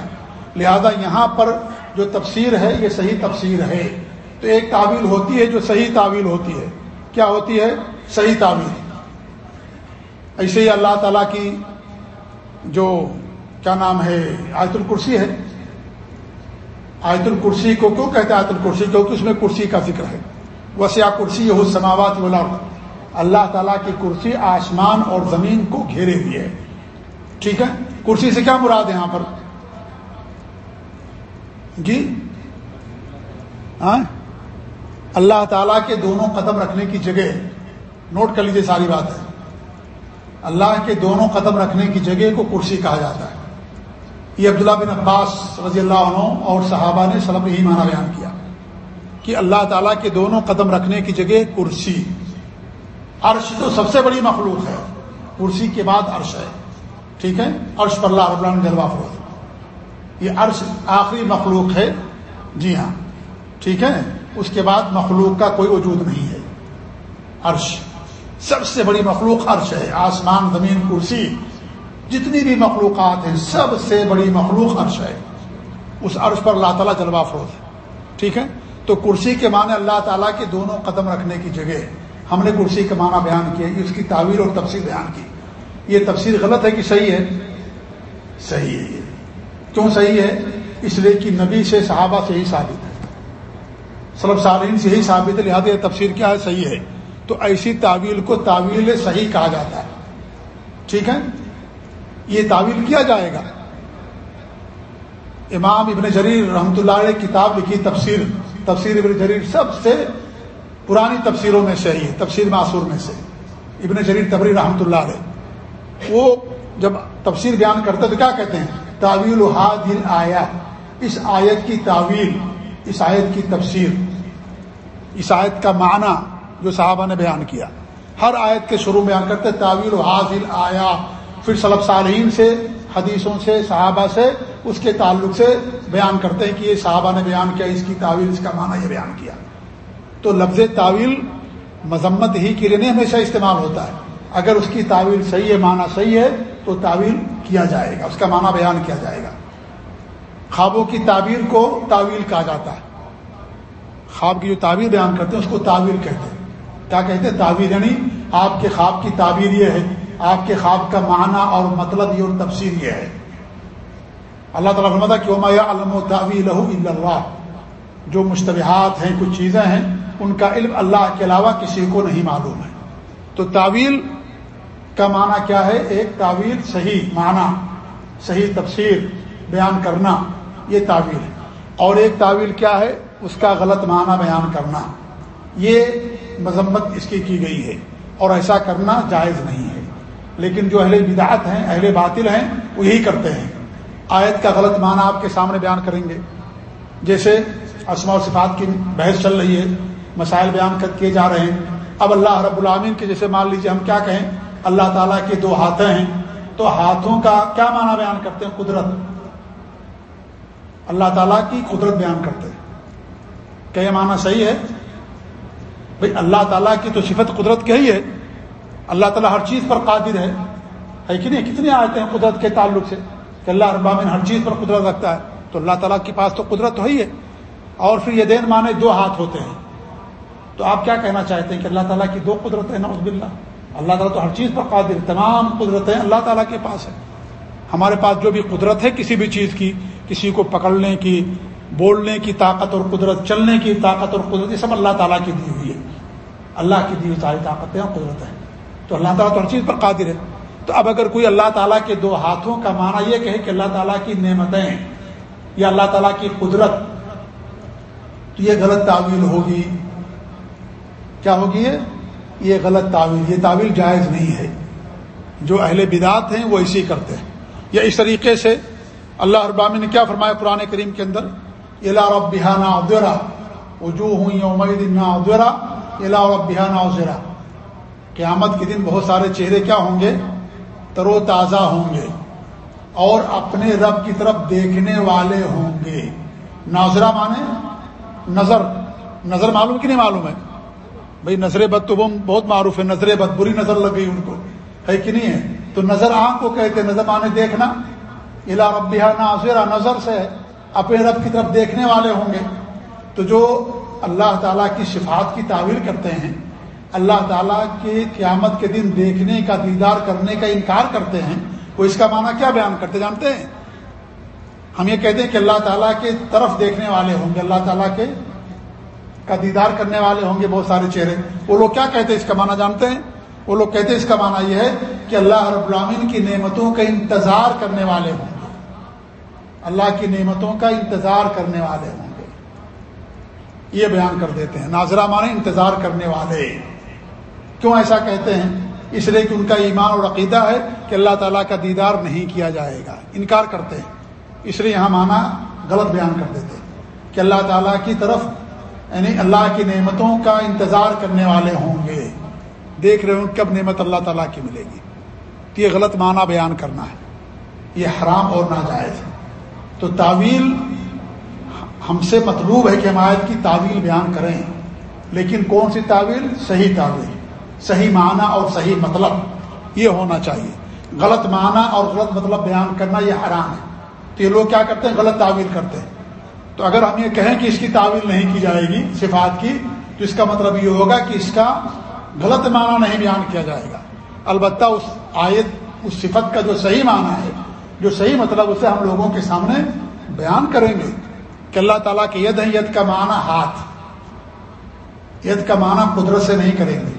A: لہذا یہاں پر جو تفسیر ہے، یہ صحیح تفسیر ہے۔ تو ایک تعویل ہوتی ہے جو صحیح تعویل ہوتی ہے۔ کیا ہوتی ہے؟ صحیح تعویل۔ ایسے ہی اللہ تعالیٰ کی جو کیا نام ہے؟ آیت الکرسی ہے۔ آیت الکرسی کو کیوں کہتے ہیں آیت الکرسی؟ کیونکہ اس میں کرسی کا ذکر ہے۔ وسیع کرسی یہ سماوات والا اللہ تعالیٰ کی کرسی آسمان اور زمین کو گھیرے ہوئی ہے۔ ٹھیک ہے؟ کرسی سے کیا مراد ہے یہاں پر؟ جی؟ ہاں؟ اللہ تعالیٰ کے دونوں قدم رکھنے کی جگہ۔ نوٹ کر لیجیے ساری بات ہے۔ اللہ کے دونوں قدم رکھنے کی جگہ کو کرسی کہا جاتا ہے۔ یہ عبداللہ بن عباس رضی اللہ عنہ اور صحابہ نے سلم یہی معنی بیان کیا کہ اللہ تعالیٰ کے دونوں قدم رکھنے کی جگہ کرسی عرش تو سب سے بڑی مخلوق ہے۔ کرسی کے بعد عرش ہے۔ ٹھیک ہے؟ عرش پر اللہ رب جلوہ فروغ یہ عرش آخری مخلوق ہے۔ جی ہاں۔ ٹھیک ہے؟ اس کے بعد مخلوق کا کوئی وجود نہیں ہے۔ عرش سب سے بڑی مخلوق عرش ہے۔ آسمان، زمین، کرسی۔ جتنی بھی مخلوقات ہیں، سب سے بڑی مخلوق عرش ہے۔ اس عرش پر اللہ تعالیٰ جلوہ فروز ہے۔ ٹھیک ہے؟ تو کرسی کے معنی اللہ تعالیٰ کے دونوں قدم رکھنے کی جگہ ہم نے کرسی کا معنی بیان کیا اس کی تعویر اور تفصیل بیان کی۔ یہ تفصیل غلط ہے کہ صحیح ہے؟ صحیح ہے کیوں صحیح ہے؟ اس لیے کہ نبی سے صحابہ سے ہی ثابت ہے۔ سلب سالین سے ہی ثابت ہے، لہٰذا یہ تفسیر کیا ہے؟ صحیح ہے۔ تو ایسی تعویل کو تعویل صحیح کہا جاتا ہے۔ ٹھیک ہے؟ یہ تعویل کیا جائے گا؟ امام ابن جریر رحمۃ اللہ علیہ کتاب لکھی تفسیر تفسیر ابن جریر سب سے پرانی تفسیروں میں سے ہی تفسیر معصور میں سے۔ ابن جریر تبری رحمۃ اللہ علیہ۔ وہ جب تفسیر بیان کرتے تو کیا کہتے ہیں؟ تعویل دل آیا اس آیت کی تعویل، اس آیت کی تفسیر، اس آیت کا معنی جو صحابہ نے بیان کیا۔ ہر آیت کے شروع بیان کرتے تعویل و حاضل آیا پھر صلب صالحین سے، حدیثوں سے، صحابہ سے اس کے تعلق سے بیان کرتے ہیں کہ یہ صحابہ نے بیان کیا، اس کی تعویل، اس کا معنی یہ بیان کیا۔ تو لفظ تعویل مذمت ہی کے لیے نہیں ہمیشہ استعمال ہوتا ہے۔ اگر اس کی تعویل صحیح ہے، معنی صحیح ہے، تو تعویل کیا جائے گا، اس کا معنی بیان کیا جائے گا۔ خوابوں کی تعبیر کو تعویل کہا جاتا ہے۔ خواب کی جو تعبیر بیان کرتے ہیں، اس کو تعویل کہتے ہیں۔ کیا کہتے ہیں؟ تعبیر یعنی آپ کے خواب کی تعبیر یہ ہے آپ کے خواب کا معنی اور مطلب یہ اور تفسیر یہ ہے۔ اللہ تعالیٰ فرماتا کہ عما علم و تعویل اللہ جو مشتبہات ہیں، کچھ چیزیں ہیں، ان کا علم اللہ کے علاوہ کسی کو نہیں معلوم ہے۔ تو تعویل کا معنی کیا ہے؟ ایک تعویل صحیح معنی، صحیح تفسیر، بیان کرنا، یہ تعویل ہے۔ اور ایک تعویل کیا ہے؟ اس کا غلط معنی بیان کرنا۔ یہ مذمت اس کی کی گئی ہے۔ اور ایسا کرنا جائز نہیں ہے۔ لیکن جو اہل بدعت ہیں، اہل باطل ہیں، وہ یہی کرتے ہیں۔ آیت کا غلط معنی آپ کے سامنے بیان کریں گے۔ جیسے اسما و صفات کی بحث چل رہی ہے، مسائل بیان کیے جا رہے ہیں۔ اب اللہ رب العامین کے جیسے مان لیجیے ہم کیا کہیں، اللہ تعالیٰ کے دو ہاتھیں ہیں۔ تو ہاتھوں کا کیا معنی بیان کرتے ہیں؟ قدرت۔ اللہ تعالیٰ کی قدرت بیان کرتے ہیں۔ کیا یہ معنی صحیح ہے؟ بھائی اللہ تعالیٰ کی تو صفت قدرت کی ہی ہے۔ اللہ تعالیٰ ہر چیز پر قادر ہے۔ ہے کہ نہیں؟ کتنے آتے ہیں قدرت کے تعلق سے کہ اللہ ابامن ہر چیز پر قدرت رکھتا ہے۔ تو اللہ تعالیٰ کے پاس تو قدرت تو ہی ہے۔ اور پھر یہ دین مانے دو ہاتھ ہوتے ہیں۔ تو آپ کیا کہنا چاہتے ہیں کہ اللہ تعالیٰ کی دو قدرت ہے نوز باللہ۔ اللہ تعالیٰ تو ہر چیز پر قادر، تمام قدرتیں اللہ تعالیٰ کے پاس ہے ہمارے پاس جو بھی قدرت ہے کسی بھی چیز کی، کسی کو پکڑنے کی، بولنے کی طاقت اور قدرت، چلنے کی طاقت اور قدرت، یہ سب اللہ تعالیٰ کی دی ہوئی ہے۔ اللہ کی دی ہوئی ساری طاقتیں اور قدرت ہے تو اللہ تعالیٰ تو ہر چیز پر قادر ہے۔ تو اب اگر کوئی اللہ تعالیٰ کے دو ہاتھوں کا معنی یہ کہے کہ اللہ تعالیٰ کی نعمتیں یا اللہ تعالیٰ کی قدرت، تو یہ غلط تعویل ہوگی۔ کیا ہوگی یہ؟ یہ غلط تعویل، یہ تعویل جائز نہیں ہے۔ جو اہل بدات ہیں وہ اسی کرتے ہیں۔ یا اس طریقے سے اللہ ابامی نے کیا فرمایا قرآن کریم کے اندر؟ الا رب بہانا ادورا وجو ہوں امید ادورا الا رب بہانا ازرا قیامت کے دن بہت سارے چہرے کیا ہوں گے؟ تر و تازہ ہوں گے۔ اور اپنے رب کی طرف دیکھنے والے ہوں گے۔ ناظرہ مانے؟ نظر۔ نظر معلوم کہ نہیں معلوم ہے؟ بھائی نظر بد تو وہ بہت معروف ہے، نظر بد، بری نظر لگ گئی ان کو۔ ہے کہ نہیں ہے؟ تو نظر آنکھ کو کہتے نظر مانے دیکھنا۔ الا ربیہ ناظرہ، نظر سے اپنے رب کی طرف دیکھنے والے ہوں گے۔ تو جو اللہ تعالیٰ کی شفاعت کی تعویل کرتے ہیں اللہ تعالیٰ کے قیامت کے دن دیکھنے کا، دیدار کرنے کا انکار کرتے ہیں وہ اس کا معنی کیا بیان کرتے جانتے ہیں؟ ہم یہ کہتے ہیں کہ اللہ تعالیٰ کے طرف دیکھنے والے ہوں گے، اللہ تعالیٰ کے کا دیدار کرنے والے ہوں گے بہت سارے چہرے۔ وہ لوگ کیا کہتے ہیں اس کا معنی جانتے ہیں؟ وہ لوگ کہتے ہیں اس کا معنی یہ ہے کہ اللہ رب العامن کی نعمتوں کا انتظار کرنے والے ہوں گے۔ اللہ کی نعمتوں کا انتظار کرنے والے ہوں گے۔ یہ بیان کر دیتے ہیں، ناظرہ مانے انتظار کرنے والے۔ کیوں ایسا کہتے ہیں؟ اس لیے کہ ان کا ایمان اور عقیدہ ہے کہ اللہ تعالیٰ کا دیدار نہیں کیا جائے گا۔ انکار کرتے ہیں۔ اس لیے یہاں مانا غلط بیان کر دیتے ہیں کہ اللہ تعالیٰ کی طرف یعنی اللہ کی نعمتوں کا انتظار کرنے والے ہوں گے۔ دیکھ رہے ہوں کب نعمت اللہ تعالیٰ کی ملے گی۔ تو یہ غلط معنی بیان کرنا ہے۔ یہ حرام اور ناجائز ہے۔ تو تعویل ہم سے مطلوب ہے کہ ہم آیت کی تعویل بیان کریں۔ لیکن کون سی تعویل؟ صحیح تعویل۔ صحیح معنی اور صحیح مطلب یہ ہونا چاہیے۔ غلط معنی اور غلط مطلب بیان کرنا یہ حرام ہے۔ تو یہ لوگ کیا کرتے ہیں؟ غلط تعویل کرتے ہیں۔ تو اگر ہم یہ کہیں کہ اس کی تعویل نہیں کی جائے گی، صفات کی، تو اس کا مطلب یہ ہوگا کہ اس کا غلط معنی نہیں بیان کیا جائے گا۔ البتہ اس آیت، اس صفت کا جو صحیح معنی ہے، جو صحیح مطلب اسے ہم لوگوں کے سامنے بیان کریں گے کہ اللہ تعالیٰ کی ید ہے ید کا معنی ہاتھ۔ ید کا معنی قدرت سے نہیں کریں گے۔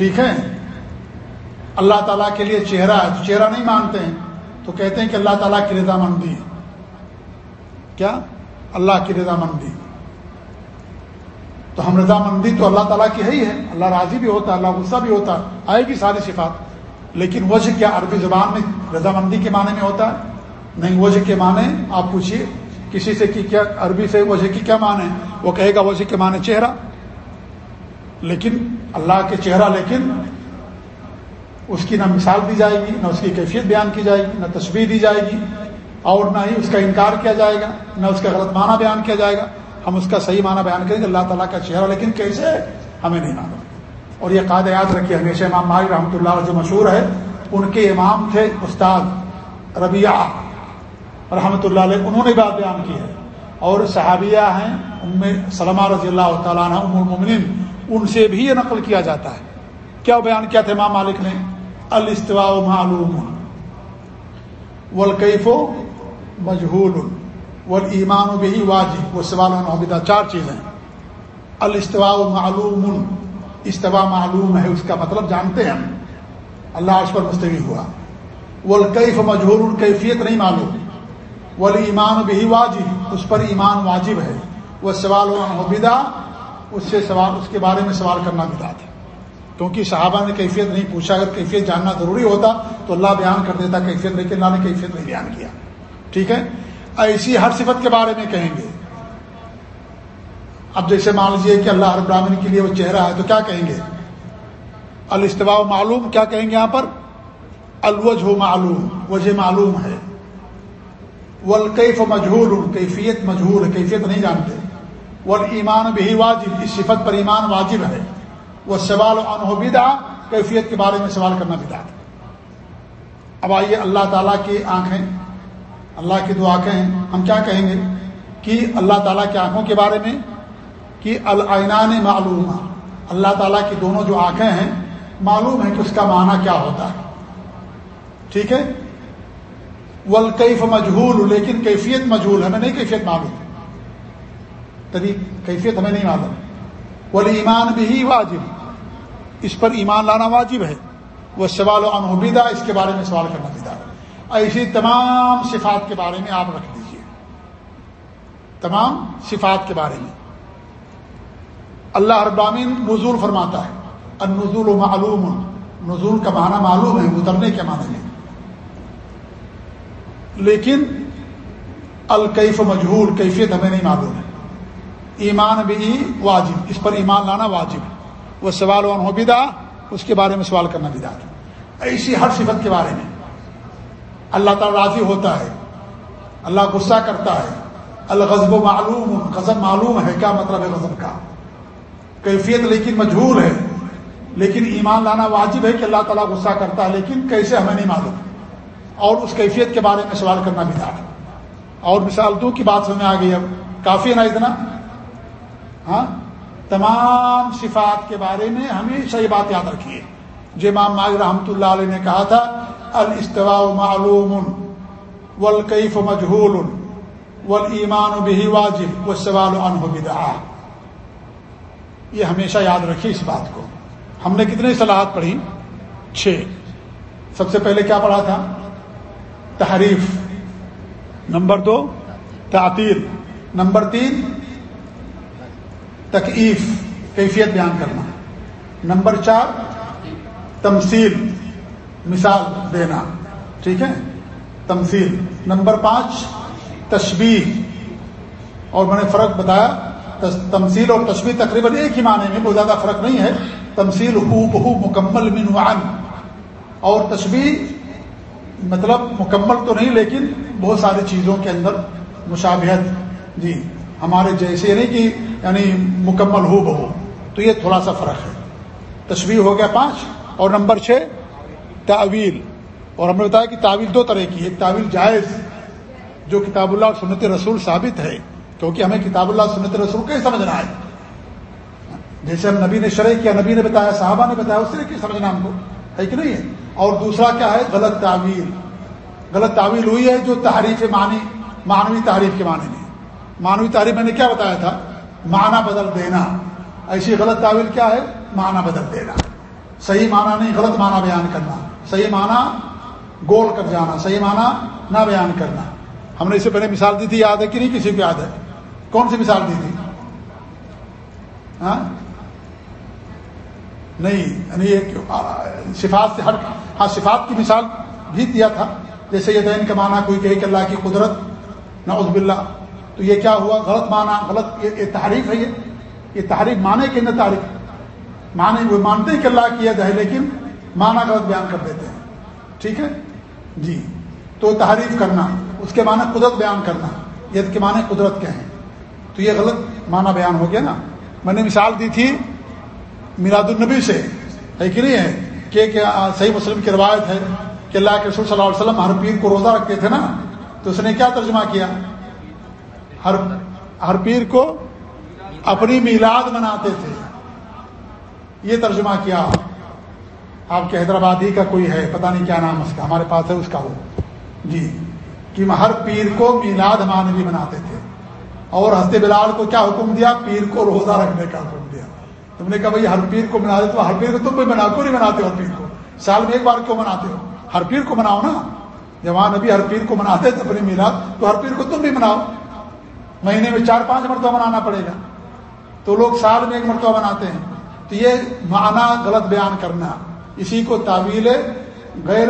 A: ٹھیک ہے اللہ تعالیٰ کے لیے چہرہ ہے چہرہ نہیں مانتے ہیں، تو کہتے ہیں کہ اللہ تعالیٰ کی رضامندی کیا؟ اللہ کی رضامندی تو ہم رضامندی تو اللہ تعالیٰ کی ہے ہی ہے۔ اللہ راضی بھی ہوتا ہے، اللہ غصہ بھی ہوتا ہے، آئے گی ساری صفات۔ لیکن وجہ کیا عربی زبان میں رضامندی کے معنی میں ہوتا ہے؟ نہیں، وجہ کے معنی آپ پوچھیے کسی سے کہ کیا، عربی سے وجہ کی کیا معنی ہے؟ وہ کہے گا وجہ کے معنی چہرہ۔ لیکن اللہ کے چہرہ، لیکن اس کی نہ مثال دی جائے گی، نہ اس کی کیفیت بیان کی جائے گی، نہ تصویر دی جائے گی اور نہ ہی اس کا انکار کیا جائے گا، نہ اس کا غلط معنی بیان کیا جائے گا۔ ہم اس کا صحیح معنی بیان کریں گے، اللہ تعالیٰ کا چہرہ، لیکن کیسے؟ ہمیں نہیں معلوم۔ اور یہ قاعدہ یاد رکھیے، ہمیشہ امام ماہر رحمۃ اللہ جو مشہور ہے، ان کے امام تھے استاد ربیہ رحمۃ اللہ علیہ، انہوں نے بات بیان کی ہے۔ اور صحابیہ ہیں ان میں سلمہ رضی اللہ تعالیٰ عنہ، ام المؤمنین ان سے بھی یہ نقل کیا جاتا ہے۔ کیا بیان کیا تھا امام مالک نے؟ الاستواء معلوم والکیف مجہول۔ والایمان به واجب۔ وہ سوال چار چیزیں الاستواء معلوم۔ استوا معلوم ہے، اس کا مطلب جانتے ہیں ہم۔ اللہ عرش پر مستوی ہوا۔ والکیف مجہول۔ کیفیت نہیں معلوم۔ والایمان به واجب۔ اس پر ایمان واجب ہے۔ وہ سوال ہونا اس سے سوال اس کے بارے میں سوال کرنا بتا تھا کیونکہ صحابہ نے کیفیت نہیں پوچھا، اگر کیفیت جاننا ضروری ہوتا تو اللہ بیان کر دیتا کیفیت لیکن اللہ نے کیفیت نہیں بیان کیا۔ ٹھیک ہے؟ ایسی ہر صفت کے بارے میں کہیں گے۔ اب جیسے مان لیجیے کہ اللہ ہر براہمن کے لیے وہ چہرہ ہے تو کیا کہیں گے؟ الاستواء معلوم، کیا کہیں گے یہاں پر؟ الوجھ معلوم، وجہ معلوم ہے۔ والکیف مجہول، کیفیت مجہول کیفیت نہیں جانتے۔ والایمان بھی واجب، اس صفت پر ایمان واجب ہے۔ وہ سوال عنہ بدا کیفیت کے بارے میں سوال کرنا بدا اب آئیے اللہ تعالیٰ کی آنکھیں، اللہ کی دو آنکھیں ہیں ہم کیا کہیں گے؟ کہ اللہ تعالیٰ کی آنکھوں کے بارے میں، کہ العینان معلوم اللہ تعالیٰ کی دونوں جو آنکھیں ہیں، معلوم ہے کہ اس کا معنی کیا ہوتا ہے۔ ٹھیک ہے؟ ولکیف مجہول، لیکن کیفیت مجہول ہمیں نہیں کیفیت معلوم۔ تبھی کیفیت ہمیں نہیں معلوم۔ ولی ایمان بھی واجب۔ اس پر ایمان لانا واجب ہے۔ وہ سوال و انحبیدہ اس کے بارے میں سوال کرنا پیدا ایسی تمام صفات کے بارے میں آپ رکھ دیجیے تمام صفات کے بارے میں۔ اللہ ابامین نزول فرماتا ہے۔ النزول و معلوم۔ نزول کا معنی معلوم ہے، اترنے کے معنی میں۔ لیکن الکیف مجہور کیفیت ہمیں نہیں معلوم۔ ہے ایمان بھی واجب، اس پر ایمان لانا واجب وہ سوال ہو بدا اس کے بارے میں سوال کرنا بدا ایسی ہر صفت کے بارے میں۔ اللہ تعالیٰ راضی ہوتا ہے۔ اللہ غصہ کرتا ہے۔ الغضب معلوم، غضب معلوم ہے۔ کیا مطلب ہے غضب کا؟ کیفیت لیکن مجہور ہے۔ لیکن ایمان لانا واجب ہے کہ اللہ تعالیٰ غصہ کرتا ہے، لیکن کیسے ہمیں نہیں معلوم۔ اور اس کیفیت کے بارے میں سوال کرنا بھی تھا اور مثال دو کی بات سمجھ آ گئی اب۔ کافی ہے نا اتنا؟ ہاں؟ تمام صفات کے بارے میں ہمیشہ یہ بات یاد رکھیے۔ جو امام ماغ رحمۃ اللہ علیہ نے کہا تھا، الاستواء معلوم والکیف مجہول والایمان به واجب والسوال عنه بدعہ۔ یہ ہمیشہ یاد رکھیے اس بات کو۔ ہم نے کتنے صلاحات پڑھی؟ چھ۔ سب سے پہلے کیا پڑھا تھا؟ تحریف۔ نمبر دو، تعطیل۔ نمبر تین تکیف، کیفیت بیان کرنا۔ نمبر چار، تمثیل، مثال دینا۔ ٹھیک ہے؟ تمثیل۔ نمبر پانچ، تشبیح۔ اور میں نے فرق بتایا تمثیل اور تشبیح تقریباً ایک ہی معنی میں بہت زیادہ فرق نہیں ہے۔ تمثیل ہو بہو مکمل منوان اور تشبیح مطلب مکمل تو نہیں، لیکن بہت ساری چیزوں کے اندر مشابہت۔ جی ہمارے جیسے نہیں کہ یعنی مکمل ہو بہو تو یہ تھوڑا سا فرق ہے۔ تشبیح ہو گیا پانچ اور نمبر چھ تعویل اور ہم نے بتایا کہ تعویل دو طرح کی ایک تعویل جائز، جو کتاب اللہ اور سنت رسول ثابت ہے، کیونکہ ہمیں کتاب اللہ سنت رسول کو ہی سمجھنا ہے۔ جیسے ہم نبی نے شرح کیا، نبی نے بتایا، صحابہ نے بتایا اس طرح کی سمجھنا ہم کو، ہے کہ نہیں ہے؟ اور دوسرا کیا ہے؟ غلط تعویل غلط تعویل ہوئی ہے جو تحریف معنی، معنوی تعریف کے معنی میں۔ معنوی تعریف میں نے کیا بتایا تھا؟ معنی بدل دینا۔ ایسی غلط تعویل کیا ہے؟ معنی بدل دینا۔ صحیح معنی نہیں، غلط معنی بیان کرنا۔ صحیح معنی گول کر جانا، صحیح معنی نہ بیان کرنا۔ ہم نے اس سے پہلے مثال دی تھی، یاد ہے کہ نہیں؟ کسی کو یاد ہے۔ کون سی مثال دی تھی؟ ہاں؟ نہیں یعنی صفات سے ہر ہاں صفات کی مثال بھی دیا تھا۔ جیسے یہ دین کا معنی، کوئی کہے کہ اللہ کی قدرت، نعوذ باللہ۔ تو یہ کیا ہوا؟ غلط معنی، غلط یہ تعریف ہے یہ۔ یہ تعریف معنی کے اندر تعریف معنی وہ مانتے کہ اللہ کی ید ہے، لیکن معنی غلط بیان کر دیتے ہیں۔ ٹھیک ہے؟ جی۔ تو تعریف کرنا، اس کے معنی قدرت بیان کرنا۔ ید کے معنی قدرت کے ہیں۔ تو یہ غلط معنی بیان ہو گیا نا۔ میں نے مثال دی تھی میراد النبی سے، ہے کہ نہیں ہے؟ کہ صحیح مسلم کی روایت ہے کہ اللہ کے رسول صلی اللہ علیہ وسلم ہر پیر کو روزہ رکھتے تھے نا۔ تو اس نے کیا ترجمہ کیا؟ ہر ہر پیر کو اپنی میلاد مناتے تھے۔ یہ ترجمہ کیا آپ کے حیدرآبادی کا کوئی ہے؟ پتہ نہیں کیا نام اس کا، ہمارے پاس ہے اس کا وہ۔ جی کہ ہر پیر کو میلاد مانوی مناتے تھے۔ اور ہستے بلال کو کیا حکم دیا؟ پیر کو روزہ رکھنے کا حکم دیا۔ تم نے کہا بھائی، ہر پیر کو منا تو ہر پیر کو تم بھی منا، کیوں نہیں مناتے ہو ہر پیر کو؟ سال میں ایک بار کیوں مناتے ہو؟ ہر پیر کو مناؤ نا۔ جب وہاں نبی ہر پیر کو مناتے تھے اپنی میلاد، تو ہر پیر کو تم بھی مناؤ۔ مہینے میں چار پانچ مرتبہ منانا پڑے گا۔ تو لوگ سال میں ایک مرتبہ مناتے ہیں۔ تو یہ معنی غلط بیان کرنا۔ اسی کو تعویل غیر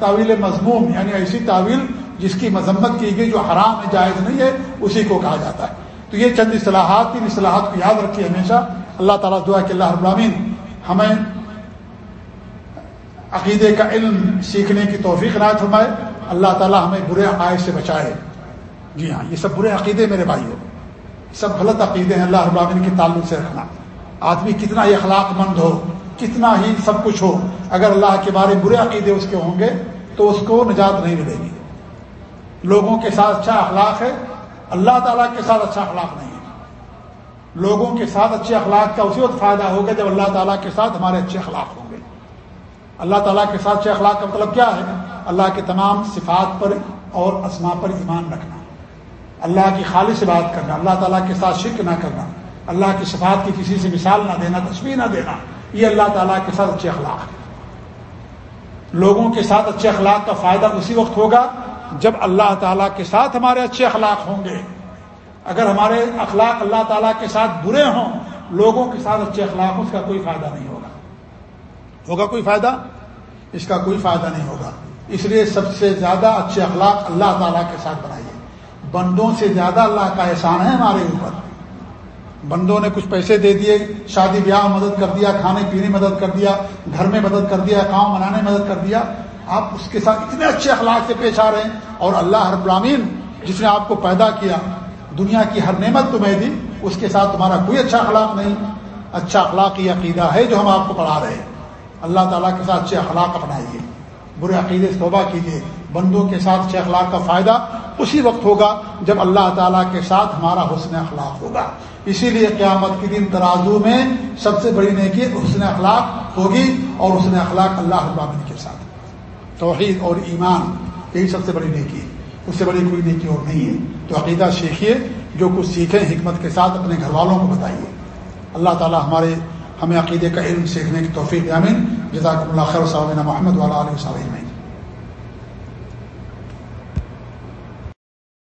A: تعویل مضموم یعنی ایسی تعویل جس کی مذمت کی گئی جو حرام ہے، جائز نہیں ہے، اسی کو کہا جاتا ہے۔ تو یہ چند اصلاحات ان اصلاحات کو یاد رکھیے ہمیشہ۔ اللہ تعالیٰ دعا کہ اللہ ابرامین ہمیں عقیدے کا علم سیکھنے کی توفیق نائت فرمائے۔ اللہ تعالیٰ ہمیں برے عقائد سے بچائے۔ جی ہاں یہ سب برے عقیدے میرے بھائی ہو سب غلط عقیدے ہیں، اللہ ابراہین کے تعلق سے رکھنا۔ آدمی کتنا ہی اخلاق مند ہو، کتنا ہی سب کچھ ہو، اگر اللہ کے بارے برے عقیدے اس کے ہوں گے تو اس کو نجات نہیں ملے گی۔ لوگوں کے ساتھ اچھا اخلاق ہے، اللہ تعالیٰ کے ساتھ اچھا اخلاق نہیں ہے۔ لوگوں کے ساتھ اچھے اخلاق کا اسی وقت فائدہ ہوگا جب اللہ تعالیٰ کے ساتھ ہمارے اچھے اخلاق ہوں گے۔ اللہ تعالیٰ کے ساتھ اچھے اخلاق کا مطلب کیا ہے؟ اللہ کے تمام صفات پر اور اسما پر ایمان رکھنا۔ اللہ کی خالص بات کرنا، اللہ تعالیٰ کے ساتھ شرک نہ کرنا، اللہ کی صفات کی کسی سے مثال نہ دینا تصویر نہ دینا، یہ اللہ تعالیٰ کے ساتھ اچھے اخلاق ہے لوگوں کے ساتھ اچھے اخلاق کا فائدہ اسی وقت ہوگا جب اللہ تعالیٰ کے ساتھ ہمارے اچھے اخلاق ہوں گے۔ اگر ہمارے اخلاق اللہ تعالیٰ کے ساتھ برے ہوں، لوگوں کے ساتھ اچھے اخلاق، اس کا کوئی فائدہ نہیں ہوگا۔ ہوگا کوئی فائدہ؟ اس کا کوئی فائدہ نہیں ہوگا۔ اس لیے سب سے زیادہ اچھے اخلاق اللہ تعالیٰ کے ساتھ بنائیے۔ بندوں سے زیادہ اللہ کا احسان ہے ہمارے اوپر۔ بندوں نے کچھ پیسے دے دیے، شادی بیاہ مدد کر دیا، کھانے پینے مدد کر دیا، گھر میں مدد کر دیا، کام منانے مدد کر دیا۔ آپ اس کے ساتھ اتنے اچھے اخلاق سے پیش آ رہے ہیں اور اللہ ہر برامین جس نے آپ کو پیدا کیا، دنیا کی ہر نعمت تمہیں دی، اس کے ساتھ تمہارا کوئی اچھا اخلاق نہیں۔ اچھا اخلاقی عقیدہ ہے جو ہم آپ کو پڑھا رہے ہیں۔ اللہ تعالیٰ کے ساتھ اچھے اخلاق اپنائیے۔ برے عقیدے سے توبہ کیجیے بندوں کے ساتھ اچھے اخلاق کا فائدہ اسی وقت ہوگا جب اللہ تعالیٰ کے ساتھ ہمارا حسن اخلاق ہوگا۔ اسی لیے قیامت کے دن ترازو میں سب سے بڑی نیکی حسن اخلاق ہوگی اور حسن اخلاق اللہ ابامن کے ساتھ۔ توحید اور ایمان یہی سب سے بڑی نیکی ہے۔ اس سے بڑی کوئی نیکی اور نہیں ہے۔ تو عقیدہ سیکھیے، جو کچھ سیکھیں حکمت کے ساتھ اپنے گھر والوں کو بتائیے۔ اللہ تعالیٰ ہمارے، ہمیں عقیدے کا علم سیکھنے کی توفیق امین جزاک اللہ خیر صاحب محمد والا علیہ وسلم